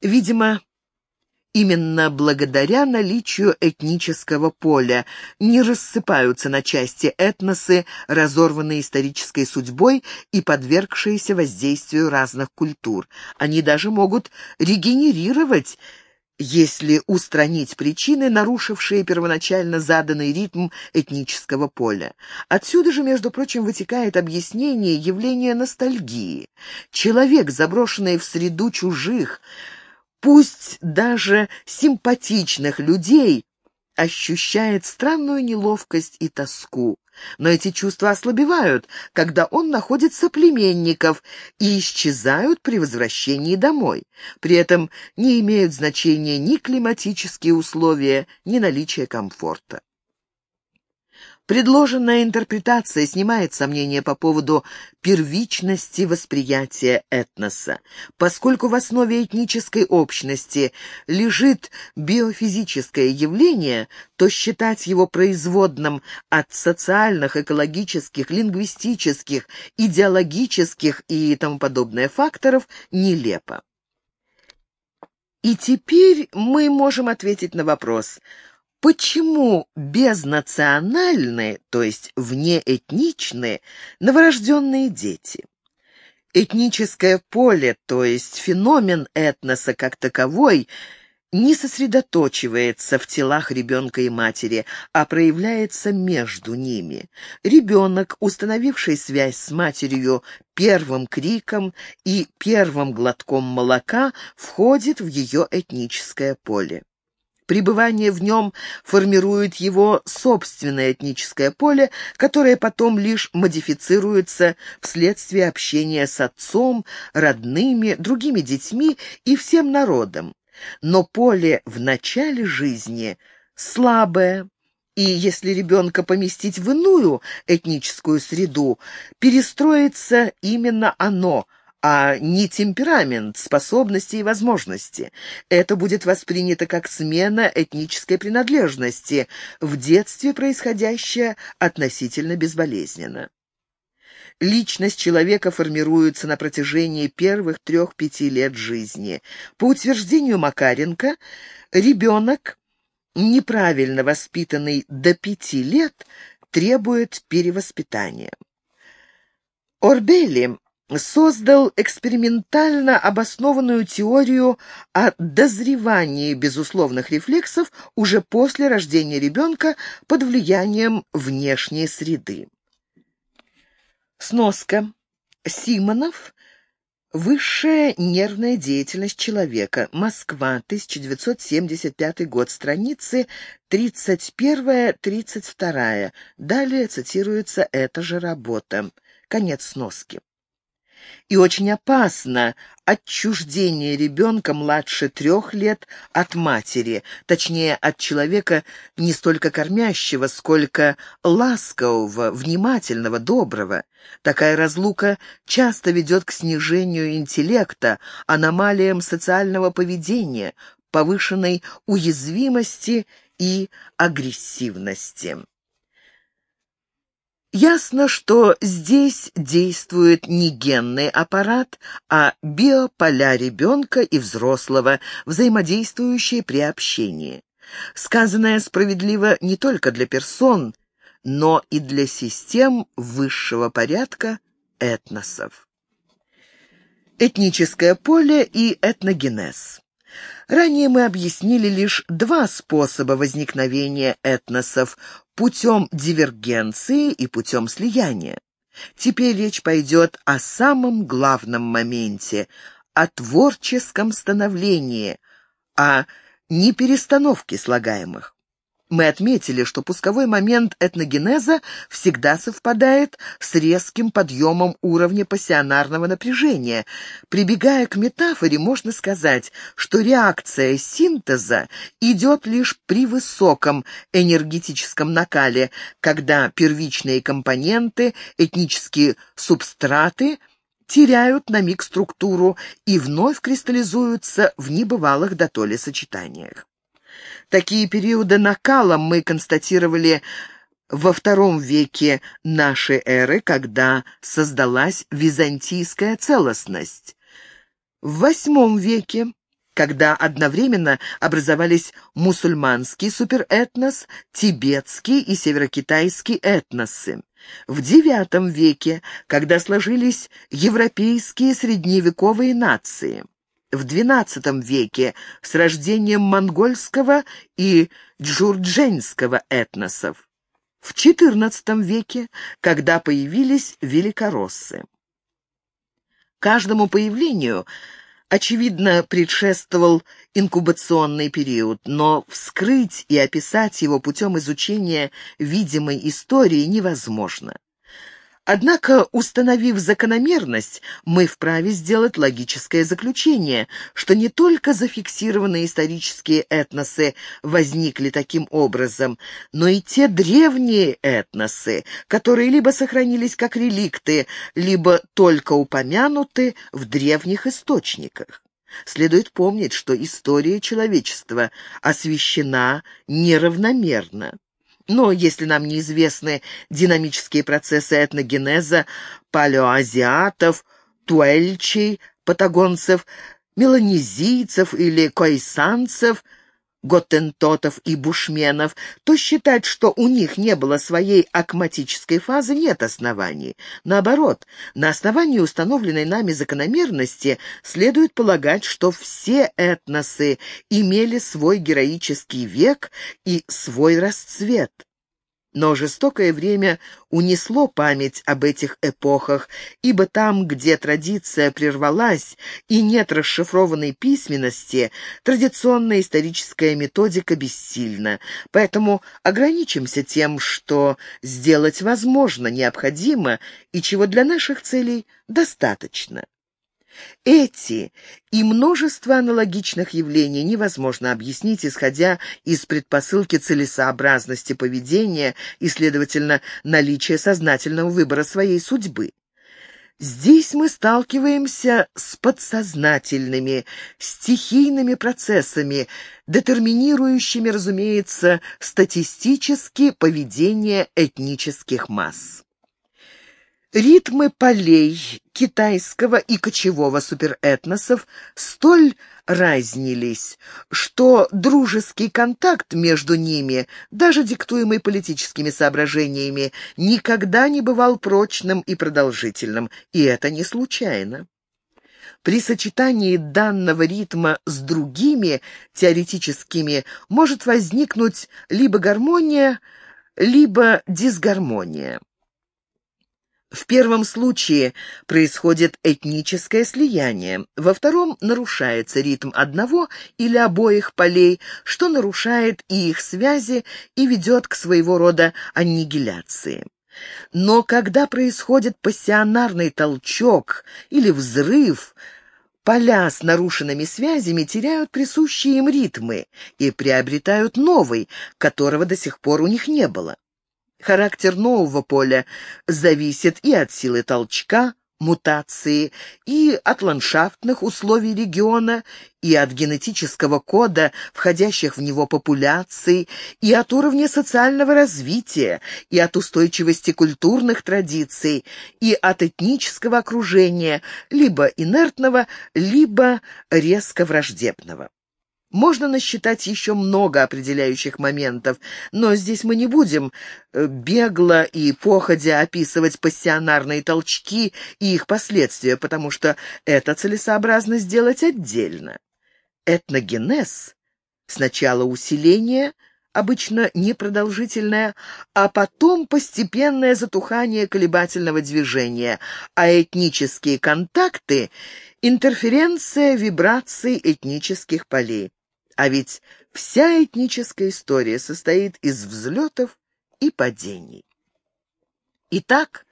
Видимо, Именно благодаря наличию этнического поля не рассыпаются на части этносы, разорванные исторической судьбой и подвергшиеся воздействию разных культур. Они даже могут регенерировать, если устранить причины, нарушившие первоначально заданный ритм этнического поля. Отсюда же, между прочим, вытекает объяснение явления ностальгии. Человек, заброшенный в среду чужих, пусть даже симпатичных людей, ощущает странную неловкость и тоску. Но эти чувства ослабевают, когда он находит соплеменников и исчезают при возвращении домой. При этом не имеют значения ни климатические условия, ни наличие комфорта. Предложенная интерпретация снимает сомнения по поводу первичности восприятия этноса. Поскольку в основе этнической общности лежит биофизическое явление, то считать его производным от социальных, экологических, лингвистических, идеологических и тому подобное факторов нелепо. И теперь мы можем ответить на вопрос – Почему безнациональные, то есть внеэтничные, новорожденные дети? Этническое поле, то есть феномен этноса как таковой, не сосредоточивается в телах ребенка и матери, а проявляется между ними. Ребенок, установивший связь с матерью первым криком и первым глотком молока, входит в ее этническое поле. Пребывание в нем формирует его собственное этническое поле, которое потом лишь модифицируется вследствие общения с отцом, родными, другими детьми и всем народом. Но поле в начале жизни слабое, и если ребенка поместить в иную этническую среду, перестроится именно оно – а не темперамент, способности и возможности. Это будет воспринято как смена этнической принадлежности, в детстве происходящая относительно безболезненно. Личность человека формируется на протяжении первых трех-пяти лет жизни. По утверждению Макаренко, ребенок, неправильно воспитанный до пяти лет, требует перевоспитания. Орбели создал экспериментально обоснованную теорию о дозревании безусловных рефлексов уже после рождения ребенка под влиянием внешней среды. Сноска. Симонов. Высшая нервная деятельность человека. Москва, 1975 год. Страницы 31-32. Далее цитируется эта же работа. Конец сноски и очень опасно отчуждение ребенка младше трех лет от матери, точнее, от человека не столько кормящего, сколько ласкового, внимательного, доброго. Такая разлука часто ведет к снижению интеллекта, аномалиям социального поведения, повышенной уязвимости и агрессивности. Ясно, что здесь действует не генный аппарат, а биополя ребенка и взрослого, взаимодействующие при общении. Сказанное справедливо не только для персон, но и для систем высшего порядка этносов. Этническое поле и этногенез. Ранее мы объяснили лишь два способа возникновения этносов путем дивергенции и путем слияния. Теперь речь пойдет о самом главном моменте, о творческом становлении, о неперестановке слагаемых. Мы отметили, что пусковой момент этногенеза всегда совпадает с резким подъемом уровня пассионарного напряжения. Прибегая к метафоре, можно сказать, что реакция синтеза идет лишь при высоком энергетическом накале, когда первичные компоненты, этнические субстраты теряют на миг структуру и вновь кристаллизуются в небывалых дотоле сочетаниях. Такие периоды накала мы констатировали во втором веке нашей эры, когда создалась византийская целостность. В восьмом веке, когда одновременно образовались мусульманский суперэтнос, тибетский и северокитайский этносы. В IX веке, когда сложились европейские средневековые нации. В XII веке с рождением монгольского и джурдженского этносов. В XIV веке, когда появились великороссы. Каждому появлению – очевидно, предшествовал инкубационный период, но вскрыть и описать его путем изучения видимой истории невозможно. Однако, установив закономерность, мы вправе сделать логическое заключение, что не только зафиксированные исторические этносы возникли таким образом, но и те древние этносы, которые либо сохранились как реликты, либо только упомянуты в древних источниках. Следует помнить, что история человечества освещена неравномерно. Но если нам неизвестны динамические процессы этногенеза палеоазиатов, туэльчей, патагонцев, меланезийцев или койсанцев – готтентотов и бушменов, то считать, что у них не было своей акматической фазы, нет оснований. Наоборот, на основании установленной нами закономерности следует полагать, что все этносы имели свой героический век и свой расцвет. Но жестокое время унесло память об этих эпохах, ибо там, где традиция прервалась и нет расшифрованной письменности, традиционная историческая методика бессильна. Поэтому ограничимся тем, что сделать возможно, необходимо и чего для наших целей достаточно. Эти и множество аналогичных явлений невозможно объяснить, исходя из предпосылки целесообразности поведения и, следовательно, наличия сознательного выбора своей судьбы. Здесь мы сталкиваемся с подсознательными, стихийными процессами, детерминирующими, разумеется, статистически поведение этнических масс. Ритмы полей китайского и кочевого суперэтносов столь разнились, что дружеский контакт между ними, даже диктуемый политическими соображениями, никогда не бывал прочным и продолжительным, и это не случайно. При сочетании данного ритма с другими теоретическими может возникнуть либо гармония, либо дисгармония. В первом случае происходит этническое слияние, во втором нарушается ритм одного или обоих полей, что нарушает и их связи и ведет к своего рода аннигиляции. Но когда происходит пассионарный толчок или взрыв, поля с нарушенными связями теряют присущие им ритмы и приобретают новый, которого до сих пор у них не было. Характер нового поля зависит и от силы толчка, мутации, и от ландшафтных условий региона, и от генетического кода входящих в него популяций, и от уровня социального развития, и от устойчивости культурных традиций, и от этнического окружения, либо инертного, либо резко враждебного. Можно насчитать еще много определяющих моментов, но здесь мы не будем э, бегло и походя описывать пассионарные толчки и их последствия, потому что это целесообразно сделать отдельно. Этногенез — сначала усиление, обычно непродолжительное, а потом постепенное затухание колебательного движения, а этнические контакты — интерференция вибраций этнических полей. А ведь вся этническая история состоит из взлетов и падений. Итак,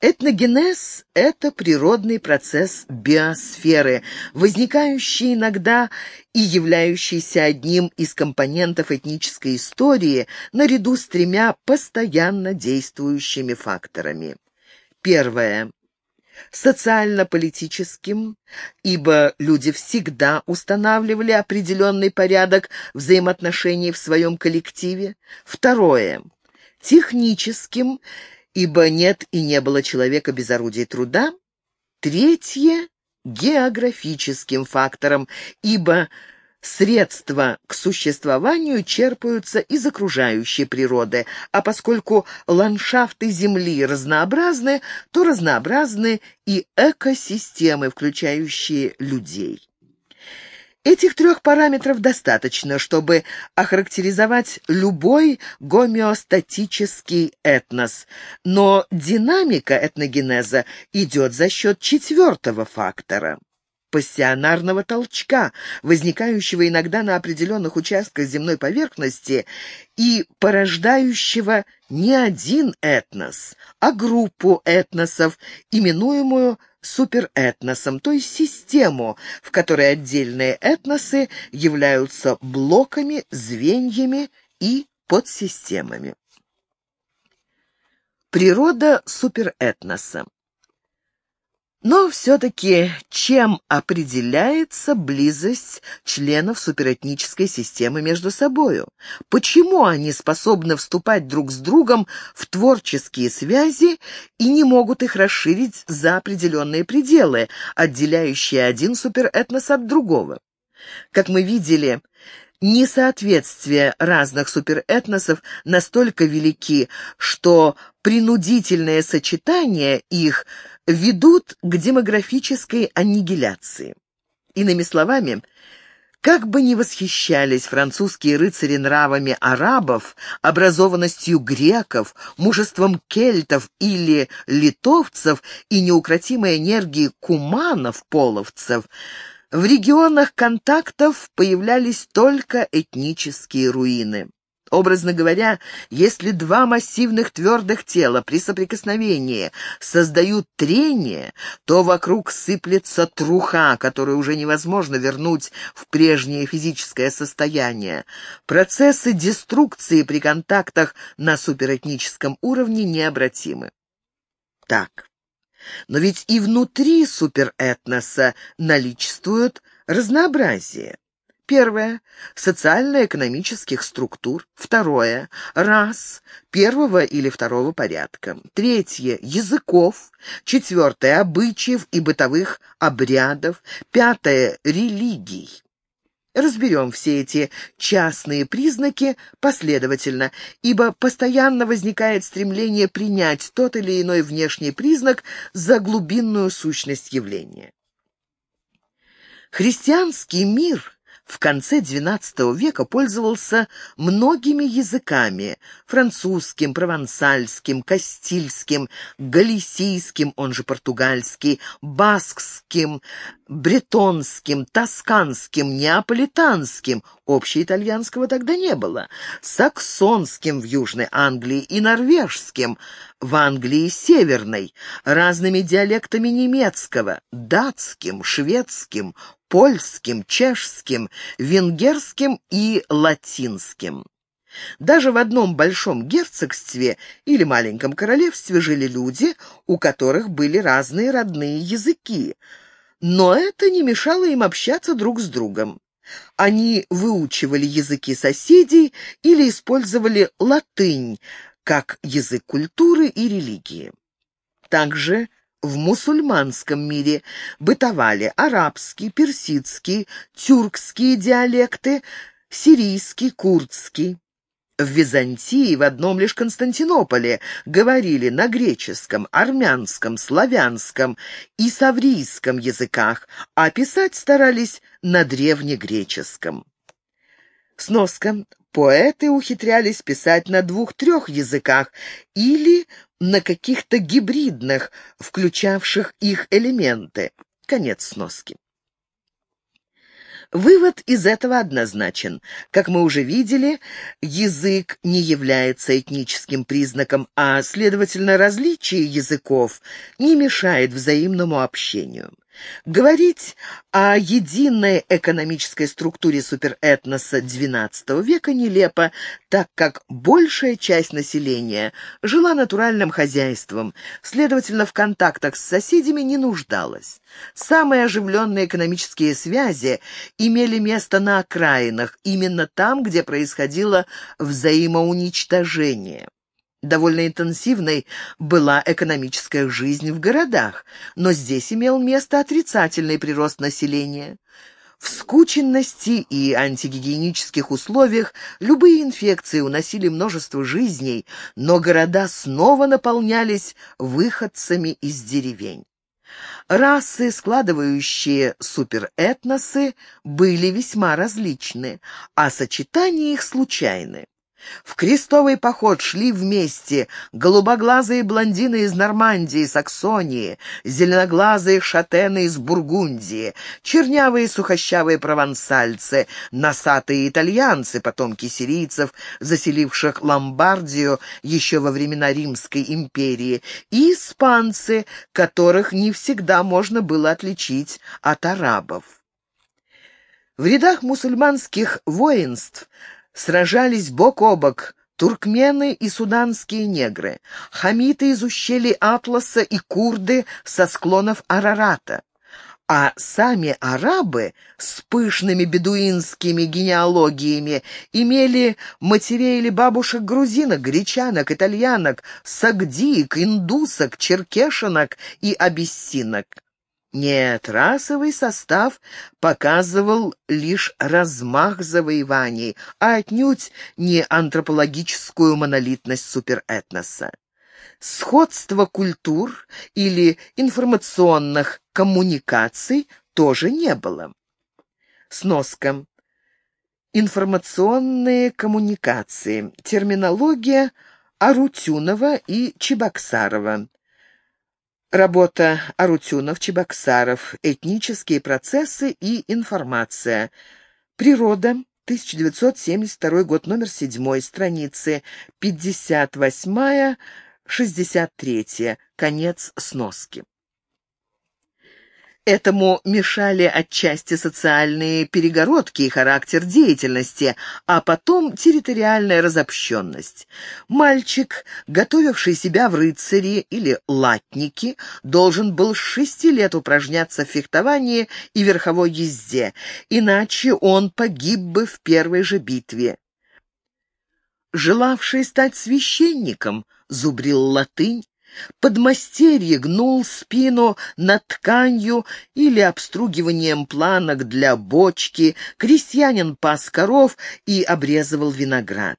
этногенез — это природный процесс биосферы, возникающий иногда и являющийся одним из компонентов этнической истории наряду с тремя постоянно действующими факторами. Первое социально-политическим, ибо люди всегда устанавливали определенный порядок взаимоотношений в своем коллективе. Второе – техническим, ибо нет и не было человека без орудий труда. Третье – географическим фактором, ибо средства к существованию черпаются из окружающей природы, а поскольку ландшафты Земли разнообразны, то разнообразны и экосистемы, включающие людей. Этих трех параметров достаточно, чтобы охарактеризовать любой гомеостатический этнос, но динамика этногенеза идет за счет четвертого фактора пассионарного толчка, возникающего иногда на определенных участках земной поверхности и порождающего не один этнос, а группу этносов, именуемую суперэтносом, то есть систему, в которой отдельные этносы являются блоками, звеньями и подсистемами. Природа суперэтноса но все-таки чем определяется близость членов суперэтнической системы между собою? Почему они способны вступать друг с другом в творческие связи и не могут их расширить за определенные пределы, отделяющие один суперэтнос от другого? Как мы видели, несоответствия разных суперэтносов настолько велики, что принудительное сочетание их ведут к демографической аннигиляции. Иными словами, как бы ни восхищались французские рыцари нравами арабов, образованностью греков, мужеством кельтов или литовцев и неукротимой энергией куманов-половцев – в регионах контактов появлялись только этнические руины. Образно говоря, если два массивных твердых тела при соприкосновении создают трение, то вокруг сыплется труха, которую уже невозможно вернуть в прежнее физическое состояние. Процессы деструкции при контактах на суперэтническом уровне необратимы. Так, но ведь и внутри суперэтноса наличествует разнообразие. Первое – социально-экономических структур. Второе – рас первого или второго порядка. Третье – языков. Четвертое – обычаев и бытовых обрядов. Пятое – религий. Разберем все эти частные признаки последовательно, ибо постоянно возникает стремление принять тот или иной внешний признак за глубинную сущность явления. Христианский мир в конце XII века пользовался многими языками – французским, провансальским, кастильским, галисийским, он же португальский, баскским, бретонским, тосканским, неаполитанским, общеитальянского тогда не было, саксонским в Южной Англии и норвежским, в Англии Северной, разными диалектами немецкого, датским, шведским, польским, чешским, венгерским и латинским. Даже в одном большом герцогстве или маленьком королевстве жили люди, у которых были разные родные языки, но это не мешало им общаться друг с другом. Они выучивали языки соседей или использовали латынь как язык культуры и религии. Также в мусульманском мире бытовали арабский, персидский, тюркские диалекты, сирийский, курдский. В Византии, в одном лишь Константинополе, говорили на греческом, армянском, славянском и саврийском языках, а писать старались на древнегреческом. Сноска. Поэты ухитрялись писать на двух-трех языках или на каких-то гибридных, включавших их элементы. Конец сноски. Вывод из этого однозначен. Как мы уже видели, язык не является этническим признаком, а, следовательно, различие языков не мешает взаимному общению. Говорить о единой экономической структуре суперэтноса XII века нелепо, так как большая часть населения жила натуральным хозяйством, следовательно, в контактах с соседями не нуждалась. Самые оживленные экономические связи имели место на окраинах, именно там, где происходило взаимоуничтожение. Довольно интенсивной была экономическая жизнь в городах, но здесь имел место отрицательный прирост населения. В скученности и антигигиенических условиях любые инфекции уносили множество жизней, но города снова наполнялись выходцами из деревень. Расы, складывающие суперэтносы, были весьма различны, а сочетания их случайны. В крестовый поход шли вместе голубоглазые блондины из Нормандии, Саксонии, зеленоглазые шатены из Бургундии, чернявые сухощавые провансальцы, носатые итальянцы, потомки сирийцев, заселивших Ломбардию еще во времена Римской империи, и испанцы, которых не всегда можно было отличить от арабов. В рядах мусульманских воинств сражались бок о бок туркмены и суданские негры, хамиты из ущелий Атласа и курды со склонов Арарата. А сами арабы с пышными бедуинскими генеалогиями имели матерей или бабушек грузинок, гречанок, итальянок, сагдиек, индусок, черкешинок и абиссинок. Нет, расовый состав показывал лишь размах завоеваний, а отнюдь не антропологическую монолитность суперэтноса. Сходства культур или информационных коммуникаций тоже не было. Сноска. Информационные коммуникации. Терминология Арутюнова и Чебоксарова. Работа Арутюнов-Чебоксаров. Этнические процессы и информация. Природа. 1972 год, номер 7, страницы 58-63, конец сноски. Этому мешали отчасти социальные перегородки и характер деятельности, а потом территориальная разобщенность. Мальчик, готовивший себя в рыцари или латники, должен был с шести лет упражняться в фехтовании и верховой езде, иначе он погиб бы в первой же битве. Желавший стать священником, зубрил латынь, Подмастерье гнул спину над тканью или обстругиванием планок для бочки, крестьянин пас коров и обрезывал виноград.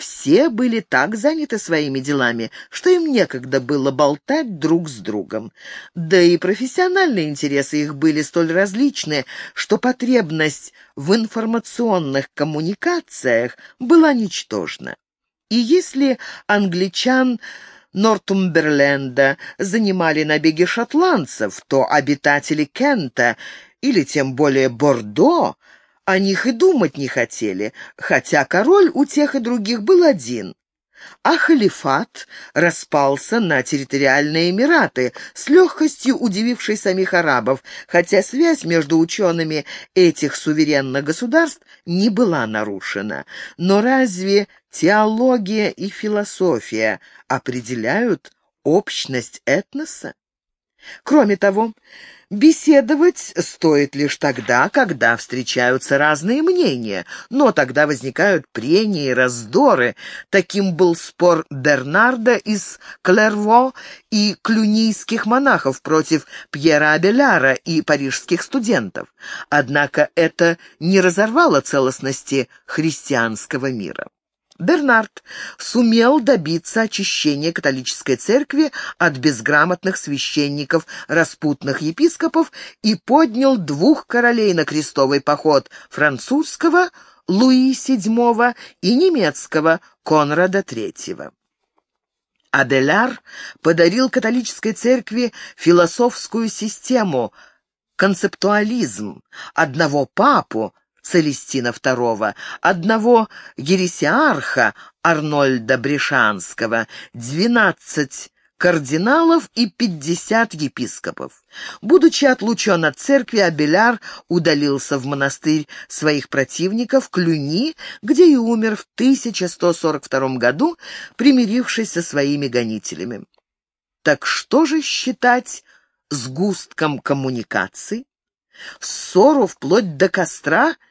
Все были так заняты своими делами, что им некогда было болтать друг с другом. Да и профессиональные интересы их были столь различны, что потребность в информационных коммуникациях была ничтожна. И если англичан Нортумберленда занимали набеги шотландцев, то обитатели Кента или тем более Бордо о них и думать не хотели, хотя король у тех и других был один а халифат распался на территориальные эмираты, с легкостью удививший самих арабов, хотя связь между учеными этих суверенных государств не была нарушена. Но разве теология и философия определяют общность этноса? Кроме того, Беседовать стоит лишь тогда, когда встречаются разные мнения, но тогда возникают прения и раздоры. Таким был спор Бернарда из Клерво и клюнийских монахов против Пьера Абеляра и парижских студентов. Однако это не разорвало целостности христианского мира. Бернард сумел добиться очищения католической церкви от безграмотных священников, распутных епископов и поднял двух королей на крестовый поход – французского Луи VII и немецкого Конрада III. Аделяр подарил католической церкви философскую систему – концептуализм, одного папу, Целестина II, одного ересиарха Арнольда Брешанского, двенадцать кардиналов и пятьдесят епископов. Будучи отлучен от церкви, Абеляр удалился в монастырь своих противников Клюни, где и умер в 1142 году, примирившись со своими гонителями. Так что же считать сгустком коммуникаций? Ссору вплоть до костра —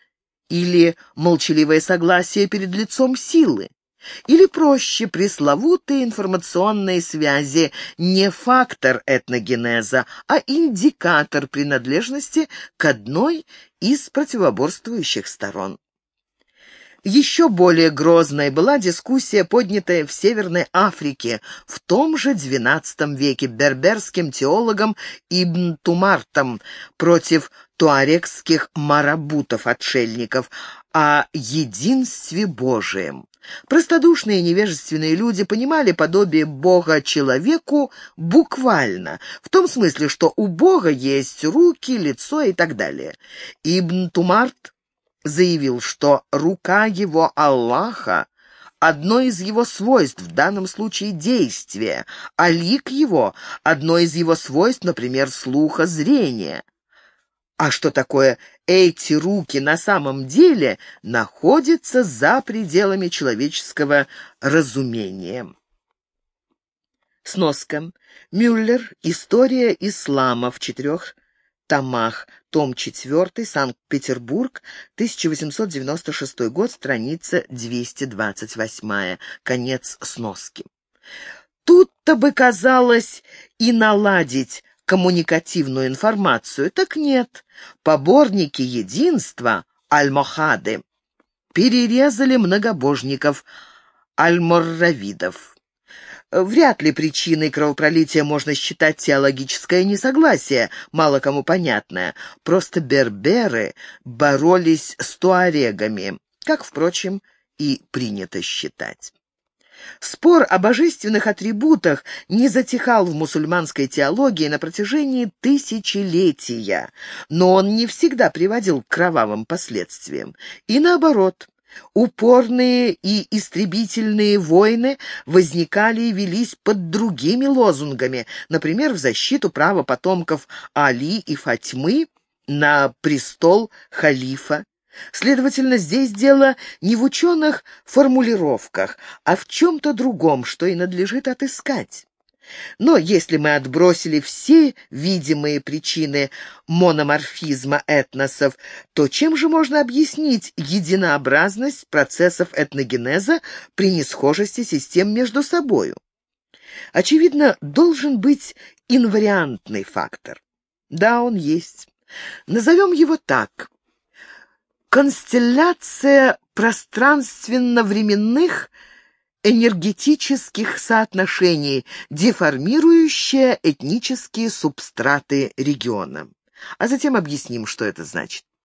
или молчаливое согласие перед лицом силы. Или проще, пресловутые информационные связи не фактор этногенеза, а индикатор принадлежности к одной из противоборствующих сторон. Еще более грозной была дискуссия, поднятая в Северной Африке в том же XII веке берберским теологом Ибн Тумартом против туарекских марабутов-отшельников о единстве Божием. Простодушные невежественные люди понимали подобие Бога человеку буквально, в том смысле, что у Бога есть руки, лицо и так далее. Ибн Тумарт заявил, что рука его Аллаха — одно из его свойств, в данном случае действия, а лик его — одно из его свойств, например, слуха, зрения. А что такое эти руки на самом деле находятся за пределами человеческого разумения? Сноска. Мюллер. История ислама в четырех томах. Том 4, Санкт-Петербург, 1896 год, страница 228. Конец сноски. Тут-то бы казалось и наладить коммуникативную информацию. Так нет. Поборники единства, альмохады, перерезали многобожников, альморравидов. Вряд ли причиной кровопролития можно считать теологическое несогласие, мало кому понятное. Просто берберы боролись с туарегами, как, впрочем, и принято считать. Спор о божественных атрибутах не затихал в мусульманской теологии на протяжении тысячелетия, но он не всегда приводил к кровавым последствиям. И наоборот, Упорные и истребительные войны возникали и велись под другими лозунгами, например, в защиту права потомков Али и Фатьмы на престол халифа. Следовательно, здесь дело не в ученых формулировках, а в чем-то другом, что и надлежит отыскать. Но если мы отбросили все видимые причины мономорфизма этносов, то чем же можно объяснить единообразность процессов этногенеза при несхожести систем между собою? Очевидно, должен быть инвариантный фактор. Да, он есть. Назовем его так. Констелляция пространственно-временных – энергетических соотношений, деформирующая этнические субстраты региона. А затем объясним, что это значит.